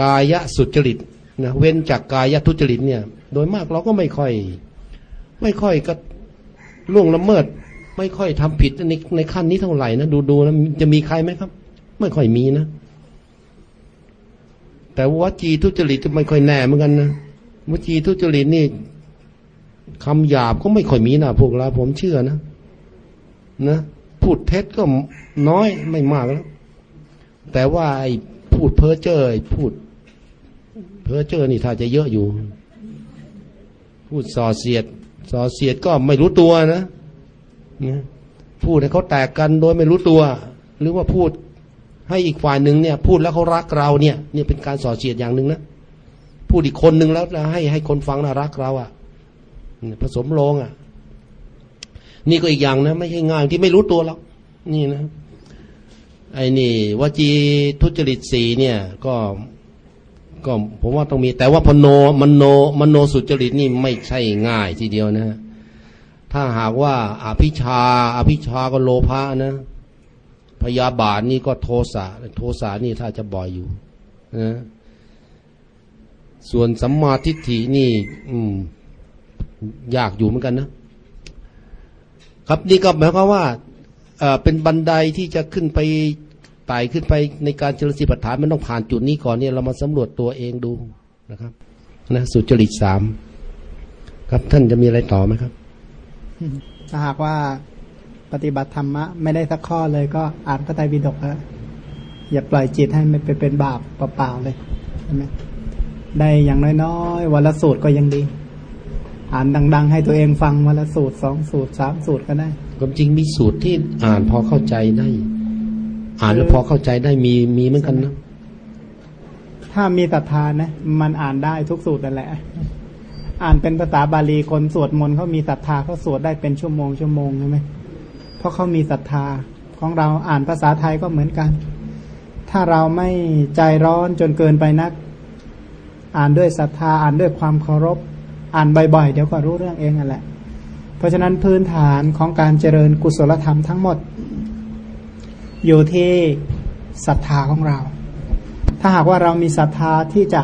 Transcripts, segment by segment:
กายสุจริตนะเว้นจากกายทุจริตเนี่ย โดยมากเราก็ไม่ค่อย ไม่ค่อยก็ล่วงละเมิด ไม่ค่อยทำผิดในในขั้นนี้เท่าไหร่นะดูดูนะจะมีใครไหมครับ ไม่ค่อยมีนะ แต่วจีทุจริตจะไม่ค่อยแน่เหมือนกันนะวจีทุจริตนี่คำหยาบก็ไม่ค่อยมีนะพวกเราผมเชื่อนะนะพูดเท็จก็น้อยไม่มากแล้วแต่ว่าไอ้ พูดเพ้อเจ้อพูด เพ้อเจ้อนี่ถ้าจะเยอะอยู่ พูดส่อเสียดส่อเสียดก็ไม่รู้ตัวนะนะพูดให้เขาแตกกันโดยไม่รู้ตัว หรือว่าพูดให้อีกฝ่ายหนึ่งเนี่ย พูดแล้วเขารักเราเนี่ยเนี่ยเป็นการส่อเสียดอย่างหนึ่งนะพูดอีกคนหนึ่งแล้วให้ให้คนฟังน่ารักเราอะ่ะผสมโลงอะ่ะ นี่ก็อีกอย่างนะ ไม่ใช่งายที่ไม่รู้ตัวหรอกนี่นะ ไอ้นี่วจีทุจริตสีเนี่ยก็ก็ผมว่าต้องมี แต่ว่าพโนมโนมโนสุจริตนี่ไม่ใช่ง่ายทีเดียวนะ ถ้าหากว่าอภิชาอภิชาก็โลภะนะ พยาบาทนี่ก็โทสะโทสะนี่ถ้าจะบ่อยอยู่นะส่วนสัมมาทิฏฐินี่ อืม ยากอยู่เหมือนกันนะ ครับนี่ก็หมายความว่าเป็นบันไดที่จะขึ้นไป ไต่ขึ้นไปในการเจริญสิปัฏฐานมันต้องผ่านจุดนี้ก่อนเนี่ยเรามาสำรวจตัวเองดูนะครับนะสุจริตสามครับท่านจะมีอะไรต่อไหมครับถ้าหากว่าปฏิบัติธรรมะไม่ได้สักข้อเลยก็อ่านพระไตรปิฎกแล้วอย่าปล่อยจิตให้มันไปเป็นบาปเปล่าๆเลยใช่ไหมได้อย่างน้อยๆวันละสูตรก็ยังดี อ่านดัง ๆ ให้ตัวเองฟังวันละสูตรสองสูตรสามสูตรก็ได้ความจริงมีสูตรที่อ่านพอเข้าใจได้ อ่านแล้วพอเข้าใจได้มีมีเหมือนกันนะถ้ามีศรัทธานะมันอ่านได้ทุกสูตรนั่นแหละ อ่านเป็นภาษาบาลีคนสวดมนต์เขามีศรัทธาเขาสวดได้เป็นชั่วโมงชั่วโมงใช่ไหมเพราะเขามีศรัทธาของเราอ่านภาษาไทยก็เหมือนกัน ถ้าเราไม่ใจร้อนจนเกินไปนัก อ่านด้วยศรัทธาอ่านด้วยความเคารพ อ่านบ่อยๆ เดี๋ยวก็รู้เรื่องเองนั่นแหละ เพราะฉะนั้นพื้นฐานของการเจริญกุศลธรรมทั้งหมด อยู่ที่ศรัทธาของเรา ถ้าหากว่าเรามีศรัทธาที่จะ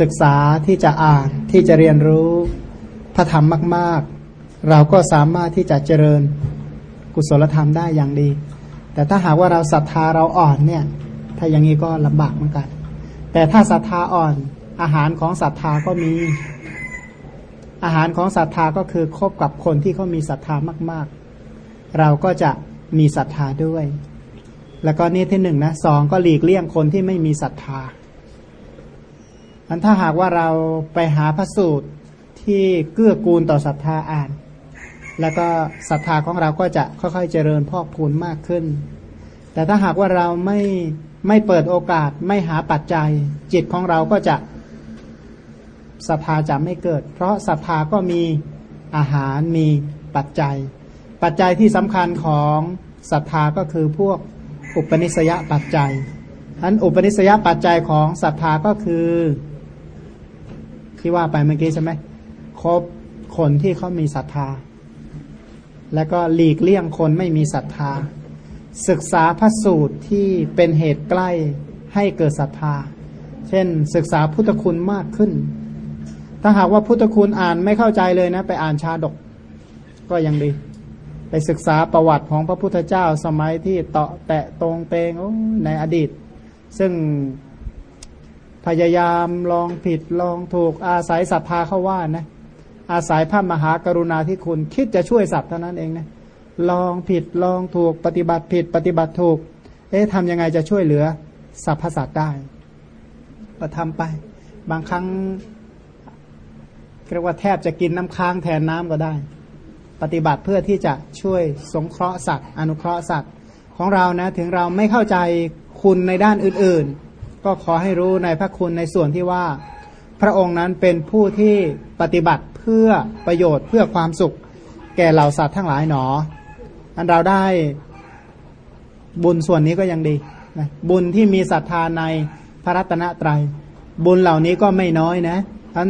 ศึกษาที่จะอ่านที่จะเรียนรู้พระธรรมมาก ๆ เราก็สามารถที่จะเจริญกุศลธรรมได้อย่างดี แต่ถ้าหากว่าเราศรัทธาเราอ่อนเนี่ย ถ้าอย่างนี้ก็ลำบากเหมือนกัน แต่ถ้าศรัทธาอ่อนอาหารของศรัทธาก็มี อาหารของศรัทธาก็คือคบกับคนที่เขามีศรัทธามาก ๆ เราก็จะมีศรัทธาด้วย แล้วก็นี่ที่หนึ่งนะสองก็หลีกเลี่ยงคนที่ไม่มีศรัทธาอันถ้าหากว่าเราไปหาพระสูตรที่เกื้อกูลต่อศรัทธาอ่าน แล้วก็ศรัทธาของเราก็จะค่อยๆเจริญพอกพูนมากขึ้น แต่ถ้าหากว่าเราไม่ไม่เปิดโอกาสไม่หาปัจจัย จิตของเราก็จะศรัทธาจะไม่เกิด เพราะศรัทธาก็มีอาหารมีปัจจัย ปัจจัยที่สำคัญของศรัทธาก็คือพวก อุปนิสยปัจจัยอันอุปนิสยปัจจัยของศรัทธาก็คือ ที่ว่าไปเมื่อกี้ใช่ไหมครบคนที่เขามีศรัทธา แล้วก็หลีกเลี่ยงคนไม่มีศรัทธา ศึกษาพระสูตรที่เป็นเหตุใกล้ให้เกิดศรัทธา เช่น ศึกษาพุทธคุณมากขึ้น ถ้าหากว่าพุทธคุณอ่านไม่เข้าใจเลยนะ ไปอ่านชาดกก็ยังดี ไปศึกษาประวัติของพระพุทธเจ้าสมัยที่เตาะแตะตรงเตงในอดีต ซึ่งพยายามลองผิดลองถูกอาศัยศรัทธาเข้าว่านะ อาศัยพระมหากรุณาธิคุณคิดจะช่วยสัตว์เท่านั้นเองนะลองผิดลองถูกปฏิบัติผิดปฏิบัติถูก เอ๊ะทำยังไงจะช่วยเหลือสรรพสัตว์ได้ก็ทำไป บางครั้งเรียกว่าแทบจะกินน้ำค้างแทนน้ำก็ได้ ปฏิบัติเพื่อที่จะช่วยสงเคราะห์สัตว์ อนุเคราะห์สัตว์ของเรานะถึงเราไม่เข้าใจคุณในด้านอื่นๆ ก็ขอให้รู้ในพระคุณในส่วนที่ว่า พระองค์นั้นเป็นผู้ที่ปฏิบัติเพื่อประโยชน์เพื่อความสุข แก่เหล่าสัตว์ทั้งหลายหนอ อันเราได้บุญส่วนนี้ก็ยังดีนะบุญที่มีศรัทธาในพระรัตนตรยัย บุญเหล่านี้ก็ไม่น้อยนะท่าน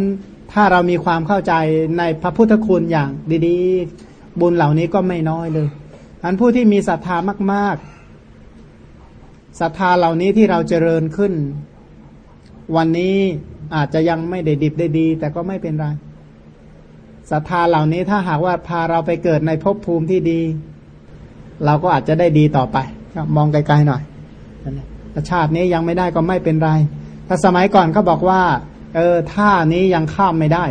ถ้าเรามีความเข้าใจในพระพุทธคุณอย่างดีๆ บุญเหล่านี้ก็ไม่น้อยเลยอันผู้ที่มีศรัทธามากๆศรัทธาเหล่านี้ที่เราเจริญขึ้น วันนี้อาจจะยังไม่ได้ดิบได้ดี แต่ก็ไม่เป็นไรศรัทธาเหล่านี้ถ้าหากว่าพาเราไปเกิดในภพภูมิที่ดี เราก็อาจจะได้ดีต่อไปมองไกลๆหน่อยชาตินี้ยังไม่ได้ก็ไม่เป็นไร ถ้าสมัยก่อนเขาบอกว่า เออท่านี้ยังข้ามไม่ได้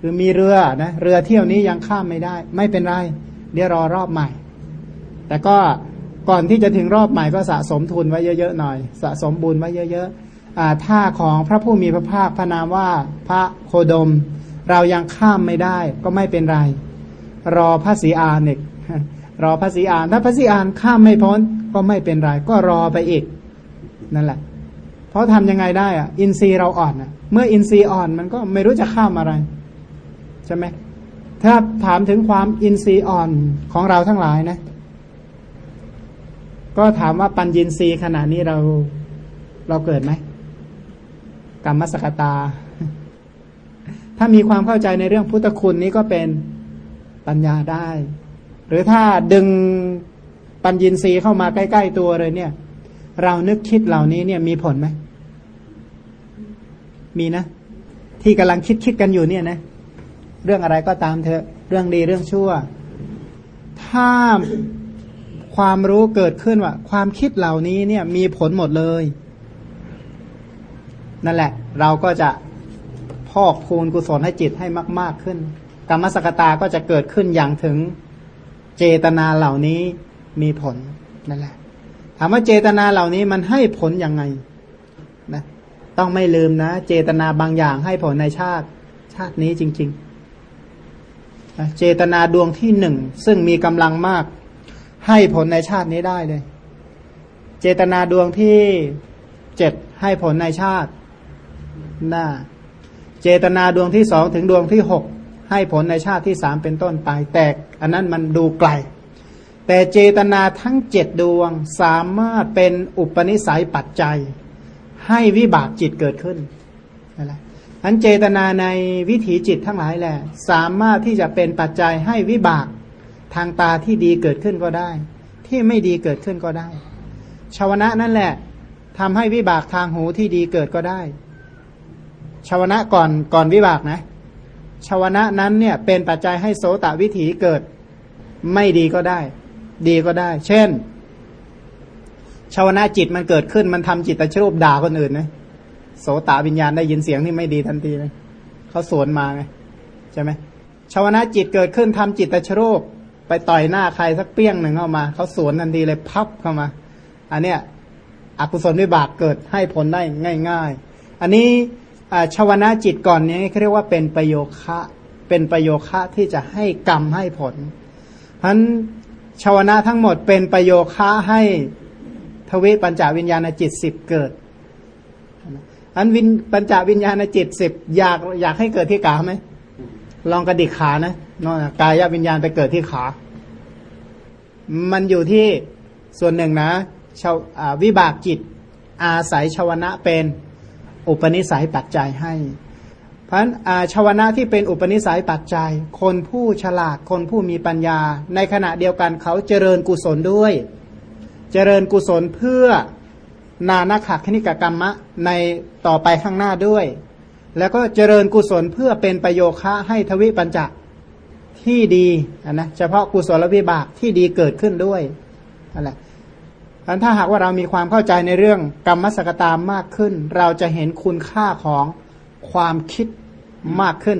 คือมีเรือนะเรือเที่ยวนี้ยังข้ามไม่ได้ ไม่เป็นไร เดี๋ยวรอรอบใหม่ แต่ก็ก่อนที่จะถึงรอบใหม่ก็สะสมทุนไว้เยอะๆหน่อย สะสมบุญไว้เยอะๆท่าของพระผู้มีพระภาคพระนามว่าพระโคดม เรายังข้ามไม่ได้ก็ไม่เป็นไร รอพระศรีอานเอกรอพระศรีอานถ้าพระศรีอานข้ามไม่พ้นก็ไม่เป็นไร ก็รอไปอีกนั่นแหละ เพราะทำยังไงได้อะ อินทรีย์เราอ่อนอะ เมื่ออินทรีย์อ่อนมันก็ไม่รู้จะข้ามอะไร ใช่ไหมถ้าถามถึงความอินทรีย์อ่อนของเราทั้งหลายนะ ก็ถามว่าปัญญินทรีย์ขณะนี้เราเราเกิดไหมกรรมสกตา ถ้ามีความเข้าใจในเรื่องพุทธคุณนี้ก็เป็นปัญญาได้ หรือถ้าดึงปัญญินทรีย์เข้ามาใกล้ ๆ ตัวเลยเนี่ย เรานึกคิดเหล่านี้เนี่ยมีผลไหม มีนะ ที่กำลังคิดคิดกันอยู่เนี่ยนะ เรื่องอะไรก็ตามเถอะ เรื่องดีเรื่องชั่ว ถ้าความรู้เกิดขึ้นว่า ความคิดเหล่านี้เนี่ย มีผลหมดเลย นั่นแหละ เราก็จะพอกคูณกุศลให้จิตให้มาก ๆขึ้น กรรมสกตาก็จะเกิดขึ้นอย่างถึงเจตนาเหล่านี้มีผลนั่นแหละถามว่าเจตนาเหล่านี้มันให้ผลยังไง ต้องไม่ลืมนะ เจตนาบางอย่างให้ผลในชาติ ชาตินี้จริงๆ เจตนาดวงที่หนึ่ง ซึ่งมีกำลังมาก ให้ผลในชาตินี้ได้เลย เจตนาดวงที่เจ็ดให้ผลในชาติหน้า เจตนาดวงที่สองถึงดวงที่หกให้ผลในชาติที่สามเป็นต้นไป แต่อันนั้นมันดูไกล แต่เจตนาทั้งเจ็ดดวงสามารถเป็นอุปนิสัยปัจจัย ให้วิบากจิตเกิดขึ้นนั่นแหละอันเจตนาในวิถีจิตทั้งหลายแหละ สามารถที่จะเป็นปัจจัยให้วิบากทางตาที่ดีเกิดขึ้นก็ได้ ที่ไม่ดีเกิดขึ้นก็ได้ ชาวนะนั่นแหละทำให้วิบากทางหูที่ดีเกิดก็ได้ ชาวนะก่อนก่อนวิบากนะ ชาวนะนั้นเนี่ยเป็นปัจจัยให้โสตวิถีเกิด ไม่ดีก็ได้ ดีก็ได้ เช่น ชาวนาจิตมันเกิดขึ้นมันทำจิตตะชรูปด่าคนอื่นนะโสตวิญญาณได้ยินเสียงที่ไม่ดีทันทีเลยเขาสวนมาไงใช่ไหมชาวนาจิตเกิดขึ้นทำจิตตะชรูปไปต่อยหน้าใครสักเปี้ยงหนึ่งเข้ามาเขาสวนทันทีเลยพับเข้ามา อันเนี้ยอกุศลวิบากเกิดให้ผลได้ง่าย ๆ อันนี้ชาวนาจิตก่อนนี้เขาเรียกว่าเป็นประโยคะเป็นประโยคะที่จะให้กรรมให้ผลเพราะฉะนั้นชาวนะทั้งหมดเป็นประโยคะให้ ทวิปัญจวิญญาณจิตสิบเกิด อันวินปัญจวิญญาณจิตสิบอยากอยากให้เกิดที่ขาไหมลองกระดิกขานะนอนกายวิญญาณไปเกิดที่ขา มันอยู่ที่ส่วนหนึ่งนะชาววิบากจิต อาศัยชาวนะเป็นอุปนิสัยปัจจัยให้ เพราะอาชาวนะที่เป็นอุปนิสัยปัจจัย คนผู้ฉลาดคนผู้มีปัญญา ในขณะเดียวกันเขาเจริญกุศลด้วย เจริญกุศลเพื่อนานาขคณิกกรรมะในต่อไปข้างหน้าด้วย แล้วก็เจริญกุศลเพื่อเป็นประโยคะให้ทวิปัญจที่ดีนนะเฉพาะกุศลวิบากที่ดีเกิดขึ้นด้วยอะไรถ้าหากว่าเรามีความเข้าใจในเรื่องกรรมสกตามมากขึ้น เราจะเห็นคุณค่าของความคิดมากขึ้น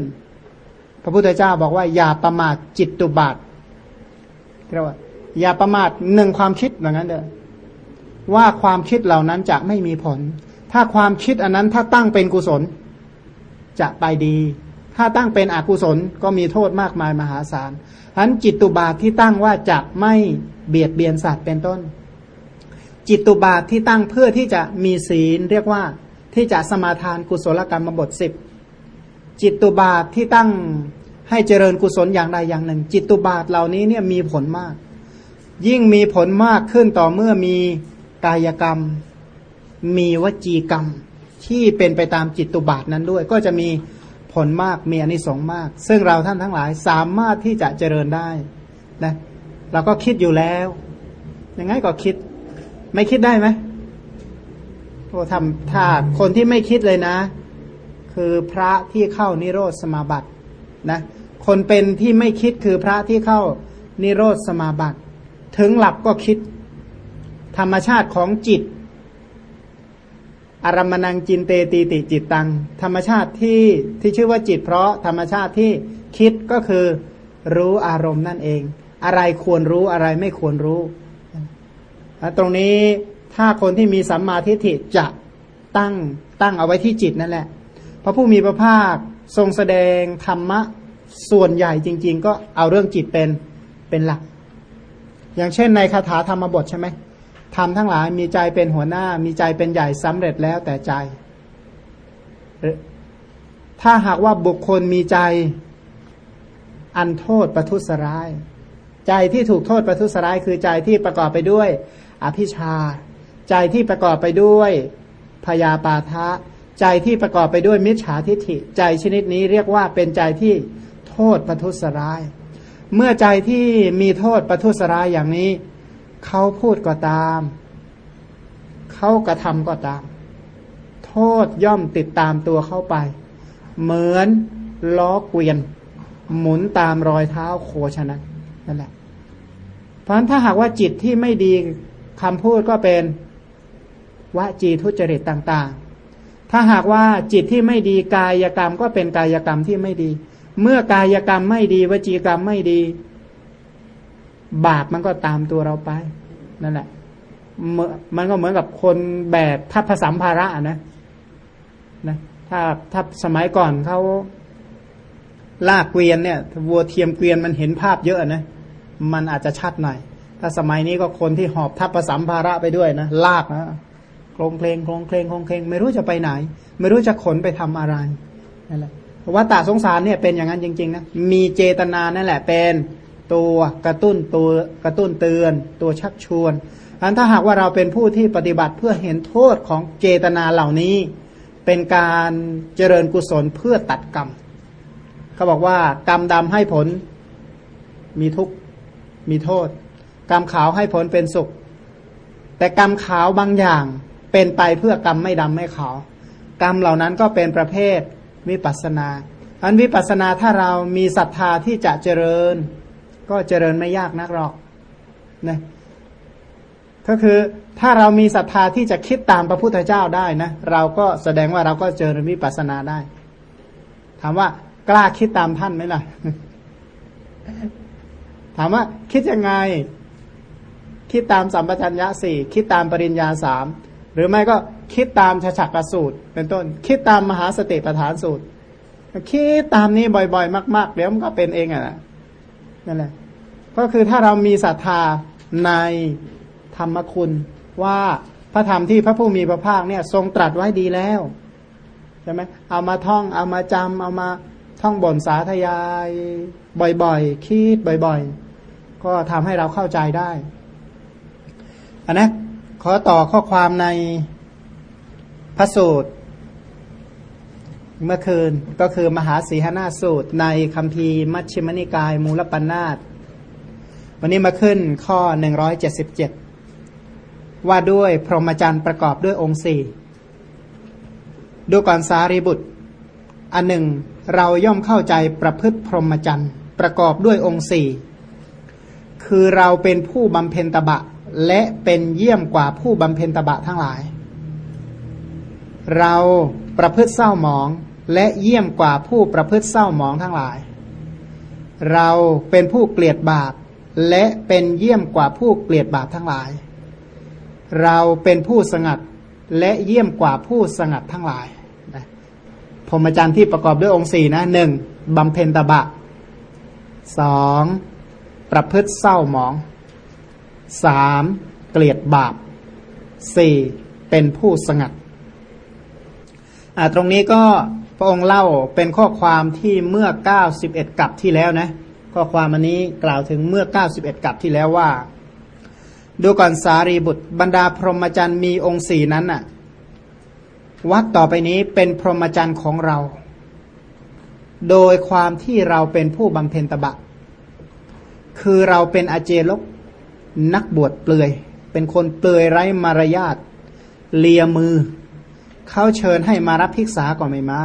พระพุทธเจ้าบอกว่าอย่าประมาทจิตตุบาทเรียกว่า อย่าประมาทหนึ่งความคิดอย่างนั้นเด้อว่าความคิดเหล่านั้นจะไม่มีผล ถ้าความคิดอันนั้นถ้าตั้งเป็นกุศล จะไปดี ถ้าตั้งเป็นอกุศลก็มีโทษมากมายมหาศาลฉะนั้นจิตตุบาทที่ตั้งว่าจะไม่เบียดเบียนสัตว์เป็นต้น จิตตุบาทที่ตั้งเพื่อที่จะมีศีลเรียกว่าที่จะสมาทานกุศลกรรมบทสิบจิตตุบาทที่ตั้งให้เจริญกุศลอย่างใดอย่างหนึ่ง จิตตุบาทเหล่านี้เนี่ยมีผลมาก ยิ่งมีผลมากขึ้นต่อเมื่อมีกายกรรม มีวจีกรรม ที่เป็นไปตามจิตตุบาทนั้นด้วย ก็จะมีผลมากมีอนิสงส์มาก ซึ่งเราท่านทั้งหลายสามารถที่จะเจริญได้นะเราก็คิดอยู่แล้วยังไงก็คิด ไม่คิดได้ไหมโอ้ทำถ้าคนที่ไม่คิดเลยนะ คือพระที่เข้านิโรธสมาบัตินะคนเป็นที่ไม่คิดคือพระที่เข้านิโรธสมาบัติ ถึงหลับก็คิด ธรรมชาติของจิต อารมณังจินเตตีติจิตตัง ธรรมชาติที่ที่ชื่อว่าจิต เพราะธรรมชาติที่คิดก็คือรู้อารมณ์นั่นเอง อะไรควรรู้อะไรไม่ควรรู้ ตรงนี้ถ้าคนที่มีสัมมาทิฏฐิจะตั้งตั้งเอาไว้ที่จิตนั่นแหละ พระผู้มีพระภาคทรงแสดงธรรมะส่วนใหญ่จริง ๆ ก็เอาเรื่องจิตเป็นเป็นหลัก อย่างเช่นในคาถาธรรมบทใช่ไหมทำทั้งหลายมีใจเป็นหัวหน้า มีใจเป็นใหญ่สำเร็จแล้วแต่ใจ ถ้าหากว่าบุคคลมีใจอันโทษประทุษร้าย ใจที่ถูกโทษประทุษร้าย คือใจที่ประกอบไปด้วย อภิชา ใจที่ประกอบไปด้วยพยาปาทะ ใจที่ประกอบไปด้วยมิจฉาทิฏฐิ ใจชนิดนี้เรียกว่าเป็นใจที่โทษประทุษร้าย เมื่อใจที่มีโทษประทุษร้ายอย่างนี้ เขาพูดก็ตาม เขากระทำก็ตาม โทษย่อมติดตามตัวเข้าไป เหมือนล้อเกวียน หมุนตามรอยเท้าโคชนะนั่นแหละ เพราะฉะนั้นถ้าหากว่าจิตที่ไม่ดีคำพูดก็เป็นวจีทุจริตต่าง ๆ ถ้าหากว่าจิตที่ไม่ดีกายกรรมก็เป็นกายกรรมที่ไม่ดี เมื่อกายกรรมไม่ดี วจีกรรมไม่ดี บาปมันก็ตามตัวเราไป นั่นแหละมันก็เหมือนกับคนแบบทัพสัมภาระนะนะถ้าถ้าสมัยก่อนเขาลากเกวียนเนี่ยวัวเทียมเกวียนมันเห็นภาพเยอะนะมันอาจจะชัดหน่อย ถ้าสมัยนี้ก็คนที่หอบทัพประสัมภาระไปด้วยนะลากนะโครงเพลงโครงเพลงโครงเพลง ไม่รู้จะไปไหน ไม่รู้จะขนไปทำอะไรนั่นแหละ ว่าตาสงสารเนี่ยเป็นอย่างนั้นจริงๆนะมีเจตนานั่นแหละเป็นตัวกระตุ้นตัวกระตุ้นเตือน ตัวชักชวนอันถ้าหากว่าเราเป็นผู้ที่ปฏิบัติเพื่อเห็นโทษของเจตนาเหล่านี้ เป็นการเจริญกุศลเพื่อตัดกรรมเขาบอกว่ากรรมดำให้ผลมีทุกมีโทษ กรรมขาวให้ผลเป็นสุข แต่กรรมขาวบางอย่างเป็นไปเพื่อกรรมไม่ดำไม่ขาว กรรมเหล่านั้นก็เป็นประเภท วิปัสนา อันวิปัสนาถ้าเรามีศรัทธาที่จะเจริญ ก็เจริญไม่ยากนักหรอกนะก็คือถ้าเรามีศรัทธาที่จะคิดตามพระพุทธเจ้าได้นะเราก็แสดงว่าเราก็เจริญวิปัสนาได้ ถามว่ากล้าคิดตามท่านไหมล่ะ ถามว่าคิดยังไง คิดตามสัมปชัญญะสี่คิดตามปริญญาสาม หรือไม่ก็คิดตามชฉักกสูตร เป็นต้น คิดตามมหาสติปัฏฐานสูตร คิดตามนี้บ่อยๆ มาก ๆ เดี๋ยวมันก็เป็นเองอะนั่นแหละ ก็คือถ้าเรามีศรัทธาในธรรมคุณว่าพระธรรมที่พระผู้มีพระภาคเนี่ยทรงตรัสไว้ดีแล้วใช่ไหมเอามาท่องเอามาจำเอามาท่องบ่นสาธยายบ่อยๆ คิดบ่อยๆ ก็ทำให้เราเข้าใจได้อันนะ ขอต่อข้อความในพระสูตร เมื่อคืนก็คือมหาสีหนาสูตร ในคำพีมัชฌิมนิกาย มูลปัญนาตวันนี้มาขึ้นข้อ 177 ว่าด้วยพรหมจรรย์ประกอบด้วยองค์สี่ดูก่อนสารีบุตร อันหนึ่ง เราย่อมเข้าใจประพฤติพรหมจรรย์ประกอบด้วยองค์สี่คือเราเป็นผู้บำเพ็ญตบะ และเป็นเยี่ยมกว่าผู้บำเพ็ญตบะทั้งหลาย เราประพฤติเศร้าหมอง และเยี่ยมกว่าผู้ประพฤติเศร้าหมองทั้งหลาย เราเป็นผู้เกลียดบาป และเป็นเยี่ยมกว่าผู้เกลียดบาปทั้งหลาย เราเป็นผู้สงัดและเยี่ยมกว่าผู้สงัดทั้งหลายพรหมจรรย์ที่ประกอบด้วยองค์สี่นะหนึ่งบำเพ็ญตบะสองประพฤติเศร้าหมอง สามเกลียดบาปสี่เป็นผู้สงัดตรงนี้ก็พระองค์เล่าเป็นข้อความที่เมื่อเก้าสิบเอ็ดกับที่แล้วนะ ข้อความอันนี้กล่าวถึงเมื่อเก้าสิบเอ็ดกับที่แล้วว่า ดูก่อนสารีบุตรบรรดาพรหมจรรย์มีองค์สี่นั้นน่ะวัดต่อไปนี้เป็นพรหมจรรย์ของเรา โดยความที่เราเป็นผู้บำเพ็ญตบะ คือเราเป็นอาเจลก นักบวชเปลือย เป็นคนเปลือยไร้มารยาทเลียมือ เขาเชิญให้มารับภิกษาก็ไม่มา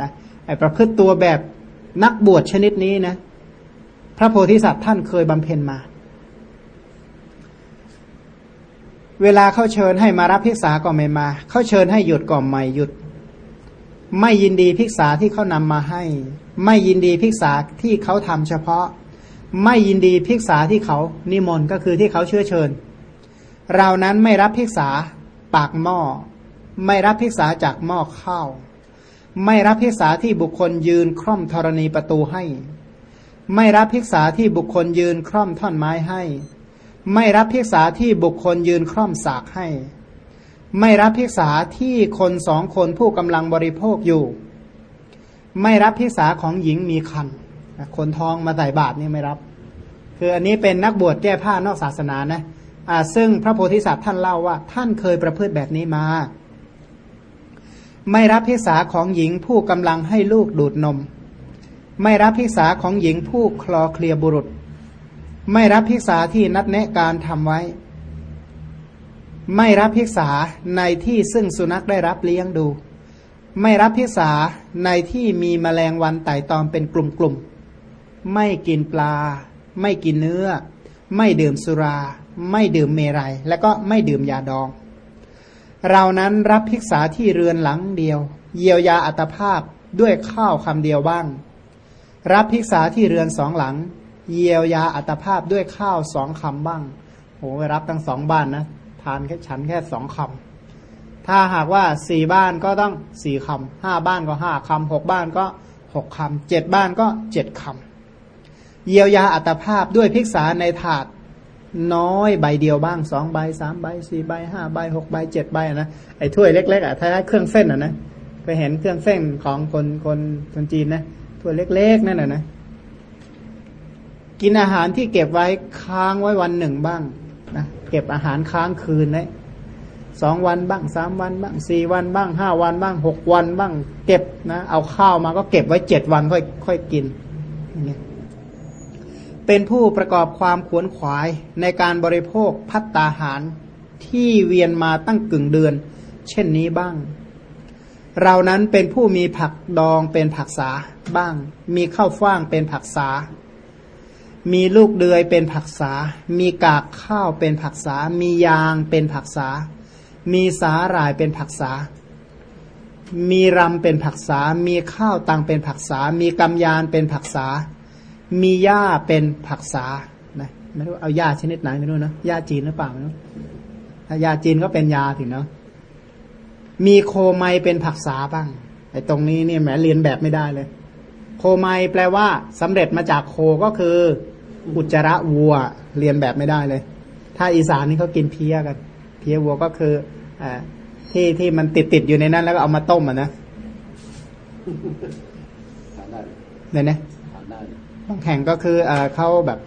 นะไอประพฤติตัวแบบนักบวชชนิดนี้นะ พระโพธิสัตว์ท่านเคยบำเพ็ญมา เวลาเขาเชิญให้มารับภิกษาก็ไม่มา เขาเชิญให้หยุดก็ไม่หยุด ไม่ยินดีภิกษาที่เขานำมาให้ ไม่ยินดีภิกษาที่เขาทำเฉพาะ ไม่ยินดีภิกษาที่เขานิมนต์ก็คือที่เขาเชื้อเชิญ เรานั้นไม่รับภิกษาปากหม้อ ไม่รับภิกษาจากหม้อข้าว ไม่รับภิกษาที่บุคคลยืนคร่อมธรณีประตูให้ ไม่รับภิกษาที่บุคคลยืนคร่อมท่อนไม้ให้ ไม่รับภิกษาที่บุคคลยืนคร่อมสากให้ ไม่รับภิกษาที่คนสองคนผู้กำลังบริโภคอยู่ ไม่รับภิกษาของหญิงมีคัน คนท้องมาใส่บาตรนี่ไม่รับ คืออันนี้เป็นนักบวชแก้ผ้านอกศาสนานะอ่าซึ่งพระโพธิสัตว์ท่านเล่าว่า ท่านเคยประพฤติแบบนี้มา ไม่รับพิษาของหญิงผู้กำลังให้ลูกดูดนม ไม่รับพิษาของหญิงผู้คลอเคลียบุรุษ ไม่รับพิษาที่นัดแนะการทำไว้ ไม่รับพิษาในที่ซึ่งสุนัขได้รับเลี้ยงดู ไม่รับพิษาในที่มีแมลงวันไต่ตอมเป็นกลุ่มๆ ไม่กินปลา ไม่กินเนื้อ ไม่ดื่มสุรา ไม่ดื่มเมรยัยและก็ไม่ดื่มยาดอง เรานั้นรับภิกษาที่เรือนหลังเดียว เยียวยาอัตภาพด้วยข้าวคำเดียวบ้าง รับภิกษาที่เรือนสองหลัง เยียวยาอัตภาพด้วยข้าวสองคำบ้างโอ้รับทั้งสองบ้านนะทานแค่ฉันแค่สองคำถ้าหากว่าสี่บ้านก็ต้องสี่คำห้าบ้านก็ห้าคำหกบ้านก็หกคำเจ็ดบ้านก็เจ็ดคำ เยียวยาอัตภาพด้วยภิกษาในถาดน้อยใบเดียวบ้างสองใบสามใบสี่ใบห้าใบหกใบเจ็ดใบนะไอ้ถ้วยเล็กๆอะถ้าเครื่องเส้นอะนะไปเห็นเครื่องเส้นของคนคนคนจีนนะถ้วยเล็กๆนั่นแหละนะกินอาหารที่เก็บไว้ค้างไว้วันหนึ่งบ้างนะเก็บอาหารค้างคืนนะสองวันบ้างสามวันบ้างสี่วันบ้างห้าวันบ้างหกวันบ้าง เก็บนะเอาข้าวมาก็เก็บไว้เจ็ดวันค่อยค่อยกินอย่างเงี้ย เป็นผู้ประกอบความขวนขวายในการบริโภคพัตตาหารที่เวียนมาตั้งกึ่งเดือน เช่นนี้บ้าง เรานั้นเป็นผู้มีผักดองเป็นผักษาบ้าง มีข้าวฟ่างเป็นผักษา มีลูกเดือยเป็นผักษา มีกากข้าวเป็นผักษา มียางเป็นผักษา มีสาหร่ายเป็นผักษา มีรำเป็นผักษา มีข้าวตังเป็นผักษา มีกำยานเป็นผักษา มีหญ้าเป็นผักษานะไม่รู้เอาหญ้าชนิดไหนไม่รู้นะหญ้าจีนหรือเปล่าไม่รู้ถ้าหญ้าจีนก็เป็นยาถึงเนาะมีโคไมเป็นผักษาบ้างไอ้ตรงนี้เนี่ยแหมเรียนแบบไม่ได้เลย โคไมแปลว่าสำเร็จมาจากโคก็คือ อุจจาระวัว เรียนแบบไม่ได้เลย ถ้าอีสานนี่เขากินเพี้ยกัน เพี้ยวัวก็คืออที่ที่มันติดติดอยู่ในนั้นแล้วก็เอามาต้มอะนะ เนี่ยนะต้งแข่งก็คืออเขาแบบ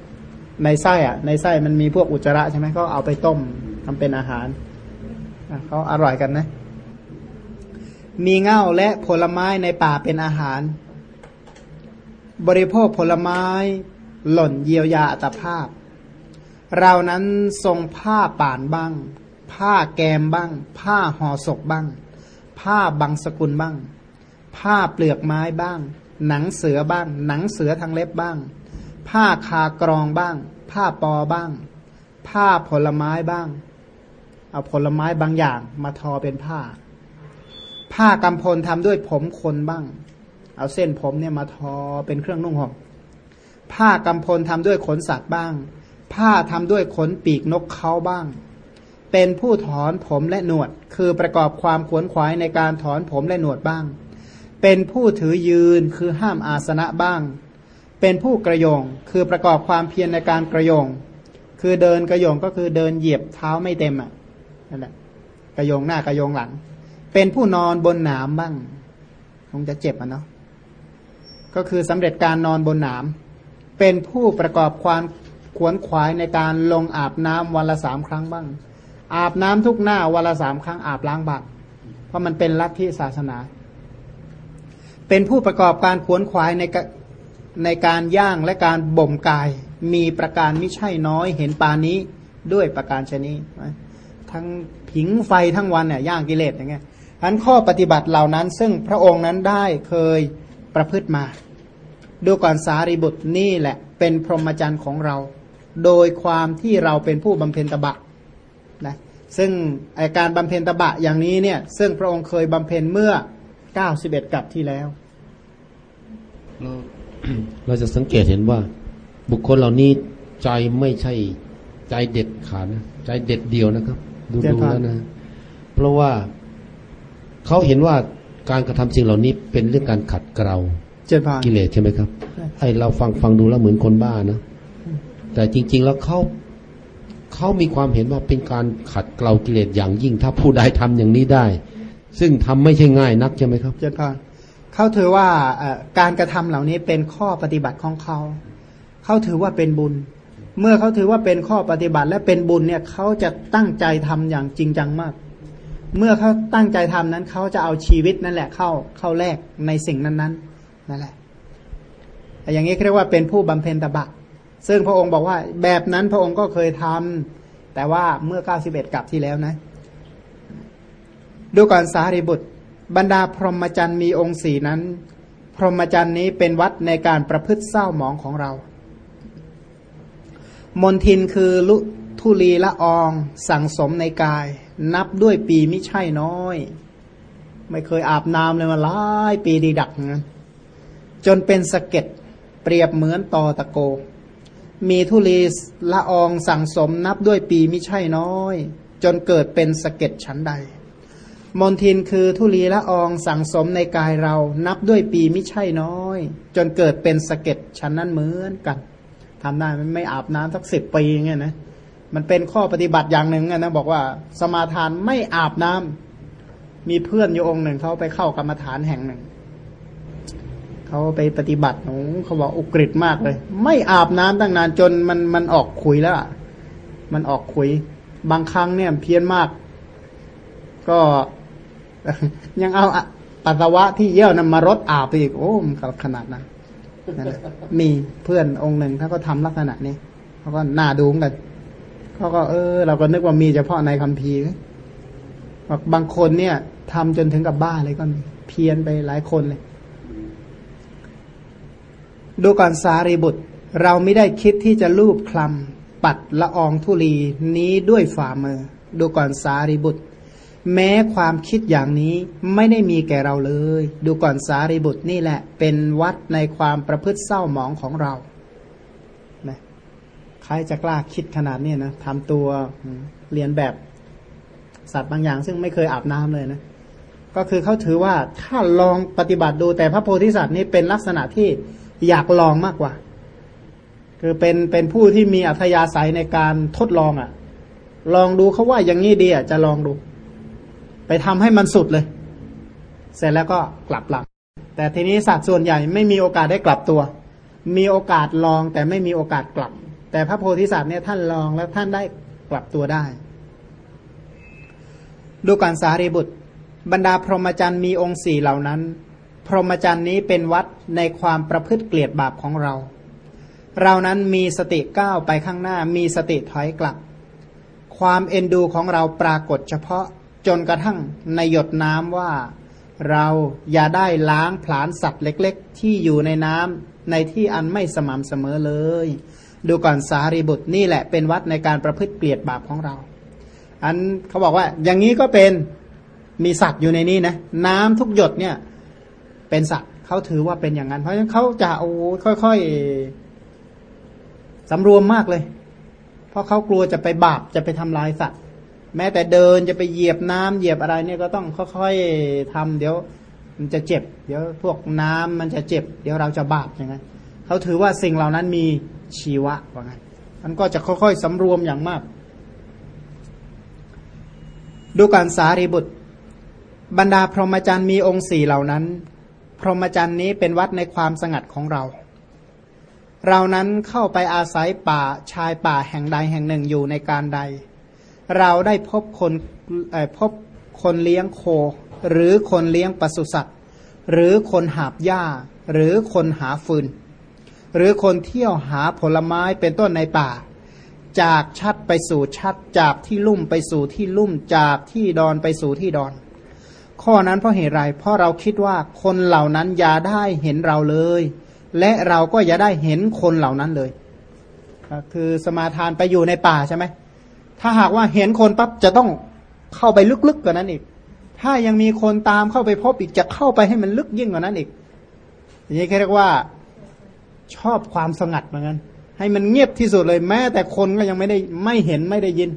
ในไส้อะ ในไส้มันมีพวกอุจจาระใช่ไหมเขาเอาไปต้มทำเป็นอาหารเขาอร่อยกันนะ มีเง่าและผลไม้ในป่าเป็นอาหาร บริโภคผลไม้หล่นเยียวยาอัตภาพ เรานั้นทรงผ้าป่านบ้าง ผ้าแกมบ้าง ผ้าห่อศกบ้าง ผ้าบังสกุลบ้าง ผ้าเปลือกไม้บ้าง หนังเสือบ้าง หนังเสือทางเล็บบ้าง ผ้าคากรองบ้าง ผ้าปอบ้าง ผ้าผลไม้บ้าง เอาผลไม้บางอย่างมาทอเป็นผ้า ผ้ากำพลทำด้วยผมคนบ้าง เอาเส้นผมเนี่ยมาทอเป็นเครื่องนุ่งห่มผ้ากำพลทำด้วยขนสัตว์บ้าง ผ้าทำด้วยขนปีกนกเขาบ้าง เป็นผู้ถอนผมและหนวด คือประกอบความขวนขวายในการถอนผมและหนวดบ้าง เป็นผู้ถือยืนคือห้ามอาสนะบ้าง เป็นผู้กระยงคือประกอบความเพียรในการกระยง คือเดินกระยงก็คือเดินเหยียบเท้าไม่เต็มอะนั่นแหละกระยงหน้ากระยงหลัง เป็นผู้นอนบนหนามบ้างคงจะเจ็บอะเนาะก็คือสำเร็จการนอนบนหนาม เป็นผู้ประกอบความขวนขวายในการลงอาบน้ำวันละสามครั้งบ้าง อาบน้ำทุกหน้าวันละสามครั้งอาบล้างบาตเพราะมันเป็นลัทธิศาสนา เป็นผู้ประกอบการขวนขวายในในการย่างและการบ่มกาย มีประการไม่ใช่น้อยเห็นปานี้ด้วยประการชนี้ทั้งผิงไฟทั้งวันเนี่ยย่างกิเลสอย่างเงี้ยอันข้อปฏิบัติเหล่านั้น ซึ่งพระองค์นั้นได้เคยประพฤติมา ดูก่อนสารีบุตรนี่แหละ เป็นพรหมจรรย์ของเรา โดยความที่เราเป็นผู้บำเพ็ญตบะนะซึ่งไอการบำเพ็ญตบะอย่างนี้เนี่ย ซึ่งพระองค์เคยบำเพ็ญเมื่อ 91 กับที่แล้ว เราเราจะสังเกตเห็นว่า บุคคลเหล่านี้ใจไม่ใช่ใจเด็ดขาดนะใจเด็ดเดียวนะครับ ดูเด็ดดูขาดแล้วนะ เพราะว่าเขาเห็นว่าการกระทำสิ่งเหล่านี้เป็นเรื่องการขัดเกลาเจ็ดพันกิเลสใช่ไหมครับใช่ไอเราฟังฟังดูแล้วเหมือนคนบ้านะแต่จริง ๆ แล้วเขาเขามีความเห็นว่าเป็นการขัดเกลากิเลสอย่างยิ่ง ถ้าผู้ใดทำอย่างนี้ได้ ซึ่งทำไม่ใช่ง่ายนักใช่ไหมครับเจ็ดพัน เขาถือว่าการกระทำเหล่านี้เป็นข้อปฏิบัติของเขา เขาถือว่าเป็นบุญ เมื่อเขาถือว่าเป็นข้อปฏิบัติและเป็นบุญเนี่ยเขาจะตั้งใจทำอย่างจริงจังมาก เมื่อเขาตั้งใจทำนั้นเขาจะเอาชีวิตนั่นแหละเข้าเข้าแลกในสิ่งนั้นๆนั่นแหละอย่างนี้เรียกว่าเป็นผู้บำเพ็ญตบะซึ่งพระองค์บอกว่าแบบนั้นพระองค์ก็เคยทำแต่ว่าเมื่อ 91กับที่แล้วนะ ดูก่อนสารีบุตร บรรดาพรหมจรรย์มีองค์สี่นั้น พรหมจรรย์นี้เป็นวัดในการประพฤติเศร้าหมองของเรา มนทินคือลุทุลีละออง สั่งสมในกาย นับด้วยปีไม่ใช่น้อย ไม่เคยอาบน้ำเลยมาหลายปีดีดักงั้นจนเป็นสะเก็ดเปรียบเหมือนตอตะโก มีทุลีละอองสั่งสมนับด้วยปีไม่ใช่น้อย จนเกิดเป็นสะเก็ดชั้นใด มนทินคือทุลีละอองสั่งสมในกายเรา นับด้วยปีไม่ใช่น้อย จนเกิดเป็นสะเก็ดชั้นนั้นเหมือนกันทำได้มันไม่อาบน้ำสักสิบปีเงี้ยนะมันเป็นข้อปฏิบัติอย่างหนึ่งนะบอกว่าสมาทานไม่อาบน้ำมีเพื่อนอยู่องค์หนึ่งเขาไปเข้ากรรมฐานแห่งหนึ่งเขาไปปฏิบัติโอ้เขาบอกอุกฤษมากเลย ไม่อาบน้ำตั้งนานจนมันมันออกขุยแล้วมันออกขุย บางครั้งเนี่ยเพี้ยนมาก ก็ ยังเอาปัสสาวะที่เยี่ยวนั้นมารดอาบไปอีกโอ้มันขนาดนั้นนั่นะมีเพื่อนองค์หนึ่งเขาก็ทำลักษณะนี้เขาก็น่าดูเหมือนกันเขาก็เออ เราก็นึกว่ามีเฉพาะในคัมภีร์บอกบางคนเนี่ยทำจนถึงกับบ้าเลยก็มีเพี้ยนไปหลายคนเลย ดูก่อนสารีบุตร เราไม่ได้คิดที่จะลูบคลำปัดละอองธุลีนี้ด้วยฝ่ามือ ดูก่อนสารีบุตร แม้ความคิดอย่างนี้ไม่ได้มีแก่เราเลย ดูก่อนสารีบุตรนี่แหละ เป็นวัดในความประพฤติเศร้าหมองของเรานะใครจะกล้าคิดขนาดนี้นะทำตัวเรียนแบบสัตว์บางอย่าง ซึ่งไม่เคยอาบน้ำเลยนะ ก็คือเขาถือว่าถ้าลองปฏิบัติดูแต่พระโพธิสัตว์นี่เป็นลักษณะที่อยากลองมากกว่า คือเป็นเป็นผู้ที่มีอัธยาศัยในการทดลองอะ่ะ ลองดูเขาว่าอย่างนี้ดีอะจะลองดู ไปทำให้มันสุดเลย เสร็จแล้วก็กลับหลังแต่ทีนี้สัตว์ส่วนใหญ่ไม่มีโอกาสได้กลับตัว มีโอกาสลองแต่ไม่มีโอกาสกลับ แต่พระโพธิสัตว์เนี่ยท่านลองแล้วท่านได้กลับตัวได้ ดูการสารีบุตร บรรดาพรหมจรรย์มีองค์สี่เหล่านั้น พรหมจรรย์นี้เป็นวัดในความประพฤติเกลียดบาปของเรา เรานั้นมีสติก้าวไปข้างหน้า มีสติถอยกลับ ความเอ็นดูของเราปรากฏเฉพาะ จนกระทั่งในหยดน้ำว่าเราอย่าได้ล้างผลาญสัตว์เล็ก ๆ ที่อยู่ในน้ำในที่อันไม่สม่ำเสมอเลย ดูก่อนสารีบุตรนี่แหละเป็นวัดในการประพฤติเกลียดบาปของเรา อันเขาบอกว่า อย่างนี้ก็เป็นมีสัตว์อยู่ในนี้นะน้ำทุกหยดเนี่ย เป็นสัตว์เขาถือว่าเป็นอย่างนั้น เพราะฉะนั้นเขาจะโอ้ค่อยๆสำรวมมากเลย เพราะเขากลัวจะไปบาปจะไปทำลายสัตว์ แม้แต่เดินจะไปเหยียบน้ำเหยียบอะไรเนี่ยก็ต้องค่อยๆทำเดี๋ยว มันจะเจ็บ เดี๋ยวพวกน้ำมันจะเจ็บ เดี๋ยวเราจะบาปอย่างนั้นเขาถือว่าสิ่งเหล่านั้นมีชีวะว่างั้นมันก็จะค่อยๆสำรวมอย่างมาก ดูการสารีบุตร บรรดาพรหมจรรย์มีองค์สี่เหล่านั้น พรหมจรรย์นี้เป็นวัดในความสงัดของเรา เรานั้นเข้าไปอาศัยป่าชายป่าแห่งใดแห่งหนึ่งอยู่ในการใด เราได้พบคนพบคนเลี้ยงโค หรือคนเลี้ยงปศุสัตว์ หรือคนหาบหญ้า หรือคนหาฟืน หรือคนเที่ยวหาผลไม้เป็นต้นในป่า จากชัดไปสู่ชัด จากที่ลุ่มไปสู่ที่ลุ่มจากที่ดอนไปสู่ที่ดอน ข้อนั้นเพราะเหตุไรเพราะเราคิดว่าคนเหล่านั้นอย่าได้เห็นเราเลย และเราก็อย่าได้เห็นคนเหล่านั้นเลย คือสมาทานไปอยู่ในป่าใช่ไหม ถ้าหากว่าเห็นคนปั๊บจะต้องเข้าไปลึกๆกว่านั้นอีก ถ้ายังมีคนตามเข้าไปพบอีกจะเข้าไปให้มันลึกยิ่งกว่านั้นอีก อย่างนี้เรียกว่าชอบความสงัดเหมือนกันให้มันเงียบที่สุดเลยแม้แต่คนก็ยังไม่ได้ไม่เห็นไม่ได้ยิน